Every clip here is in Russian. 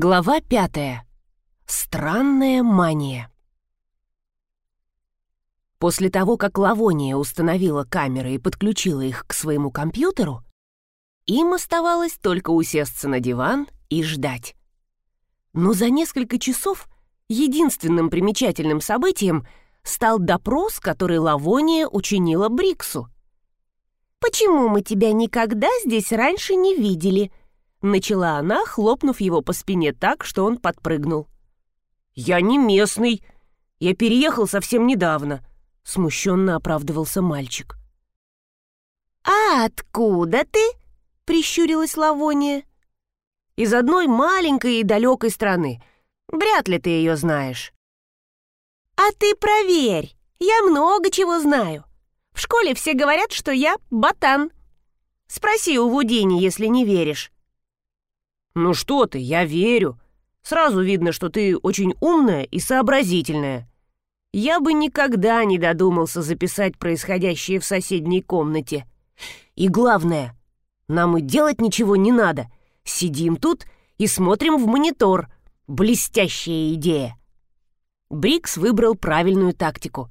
Глава пятая. Странная мания. После того, как Лавония установила камеры и подключила их к своему компьютеру, им оставалось только усесться на диван и ждать. Но за несколько часов единственным примечательным событием стал допрос, который Лавония учинила Бриксу. «Почему мы тебя никогда здесь раньше не видели?» Начала она, хлопнув его по спине так, что он подпрыгнул. «Я не местный. Я переехал совсем недавно», — смущенно оправдывался мальчик. «А откуда ты?» — прищурилась Лавония. «Из одной маленькой и далекой страны. Вряд ли ты ее знаешь». «А ты проверь, я много чего знаю. В школе все говорят, что я ботан. Спроси у Вудини, если не веришь». «Ну что ты, я верю. Сразу видно, что ты очень умная и сообразительная. Я бы никогда не додумался записать происходящее в соседней комнате. И главное, нам и делать ничего не надо. Сидим тут и смотрим в монитор. Блестящая идея!» Брикс выбрал правильную тактику.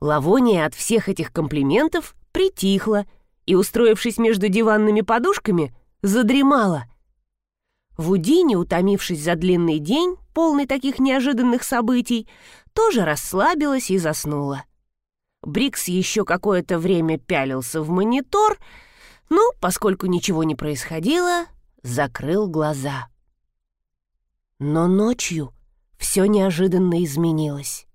Лавония от всех этих комплиментов притихла и, устроившись между диванными подушками, задремала. Вудини, утомившись за длинный день, полный таких неожиданных событий, тоже расслабилась и заснула. Брикс еще какое-то время пялился в монитор, но, поскольку ничего не происходило, закрыл глаза. Но ночью все неожиданно изменилось.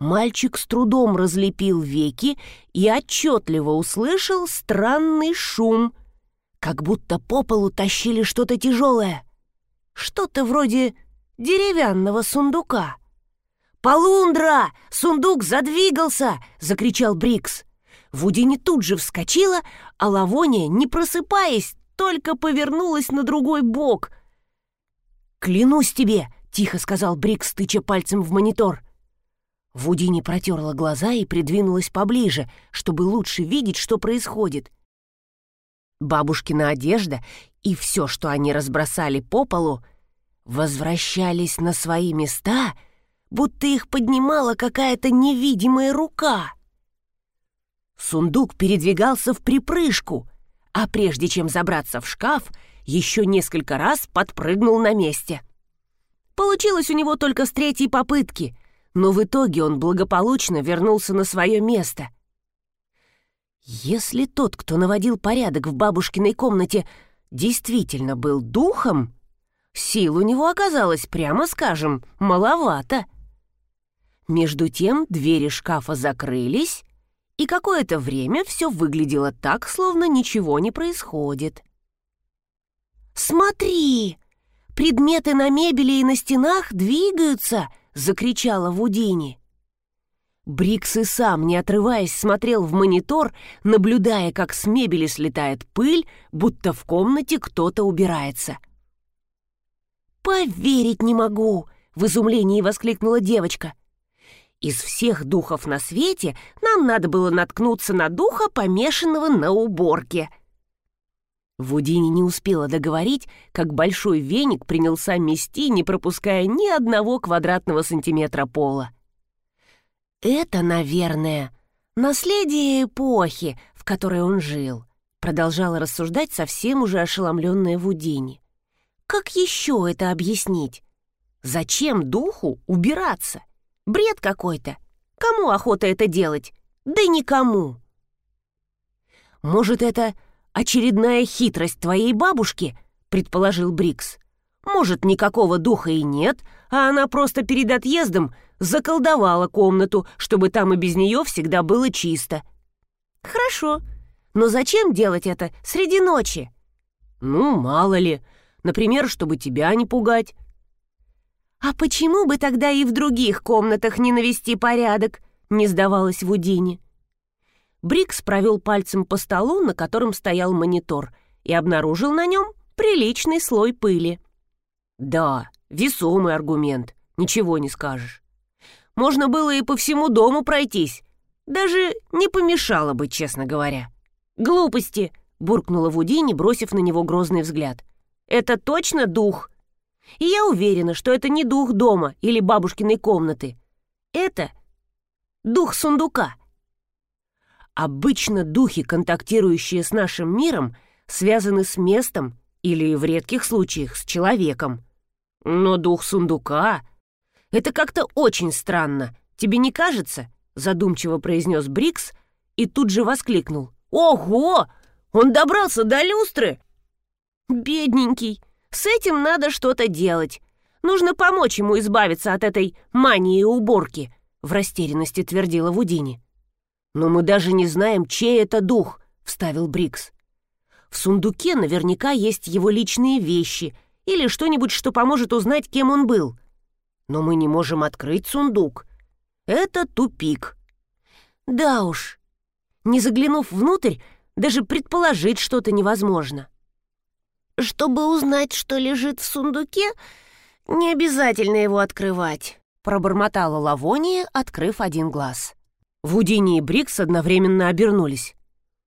Мальчик с трудом разлепил веки и отчетливо услышал странный шум — как будто по полу тащили что-то тяжелое. Что-то вроде деревянного сундука. «Полундра! Сундук задвигался!» — закричал Брикс. Вудини тут же вскочила, а Лавония, не просыпаясь, только повернулась на другой бок. «Клянусь тебе!» — тихо сказал Брикс, тыча пальцем в монитор. Вудини протерла глаза и придвинулась поближе, чтобы лучше видеть, что происходит. Бабушкина одежда и все, что они разбросали по полу, возвращались на свои места, будто их поднимала какая-то невидимая рука. Сундук передвигался в припрыжку, а прежде чем забраться в шкаф, еще несколько раз подпрыгнул на месте. Получилось у него только с третьей попытки, но в итоге он благополучно вернулся на свое место — если тот, кто наводил порядок в бабушкиной комнате, действительно был духом, сил у него оказалось, прямо скажем, маловато. Между тем двери шкафа закрылись, и какое-то время все выглядело так, словно ничего не происходит. «Смотри! Предметы на мебели и на стенах двигаются!» — закричала Вудини. Брикс и сам, не отрываясь, смотрел в монитор, наблюдая, как с мебели слетает пыль, будто в комнате кто-то убирается. «Поверить не могу!» — в изумлении воскликнула девочка. «Из всех духов на свете нам надо было наткнуться на духа, помешанного на уборке». Вудини не успела договорить, как большой веник принялся мести, не пропуская ни одного квадратного сантиметра пола. «Это, наверное, наследие эпохи, в которой он жил», продолжала рассуждать совсем уже ошеломленная Вудини. «Как еще это объяснить? Зачем духу убираться? Бред какой-то. Кому охота это делать? Да никому!» «Может, это очередная хитрость твоей бабушки?» предположил Брикс. «Может, никакого духа и нет, а она просто перед отъездом заколдовала комнату, чтобы там и без нее всегда было чисто. Хорошо, но зачем делать это среди ночи? Ну, мало ли. Например, чтобы тебя не пугать. А почему бы тогда и в других комнатах не навести порядок? Не сдавалась Вудини. Брикс провел пальцем по столу, на котором стоял монитор, и обнаружил на нем приличный слой пыли. Да, весомый аргумент, ничего не скажешь. Можно было и по всему дому пройтись. Даже не помешало бы, честно говоря. «Глупости!» — буркнула Вудини, бросив на него грозный взгляд. «Это точно дух?» И я уверена, что это не дух дома или бабушкиной комнаты. Это дух сундука. Обычно духи, контактирующие с нашим миром, связаны с местом или, в редких случаях, с человеком. Но дух сундука — это как-то очень странно. Тебе не кажется? Задумчиво произнес Брикс и тут же воскликнул. Ого! Он добрался до люстры! Бедненький, с этим надо что-то делать. Нужно помочь ему избавиться от этой мании уборки, в растерянности твердила Вудини. Но мы даже не знаем, чей это дух, вставил Брикс. В сундуке наверняка есть его личные вещи или что-нибудь, что поможет узнать, кем он был. Но мы не можем открыть сундук. Это тупик. Да уж. Не заглянув внутрь, даже предположить что-то невозможно. Чтобы узнать, что лежит в сундуке, не обязательно его открывать, пробормотала Лавония, открыв один глаз. Вудини и Брикс одновременно обернулись.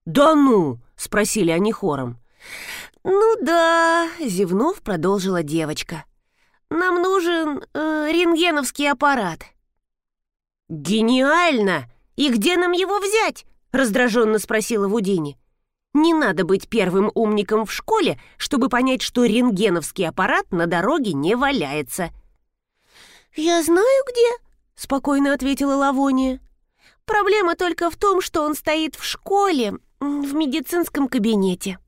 «Да ну!» — спросили они хором. «Ну да», — зевнув, продолжила девочка. «Нам нужен э, рентгеновский аппарат». «Гениально! И где нам его взять?» — раздраженно спросила Вудини. «Не надо быть первым умником в школе, чтобы понять, что рентгеновский аппарат на дороге не валяется». «Я знаю где», — спокойно ответила Лавония. «Проблема только в том, что он стоит в школе, в медицинском кабинете».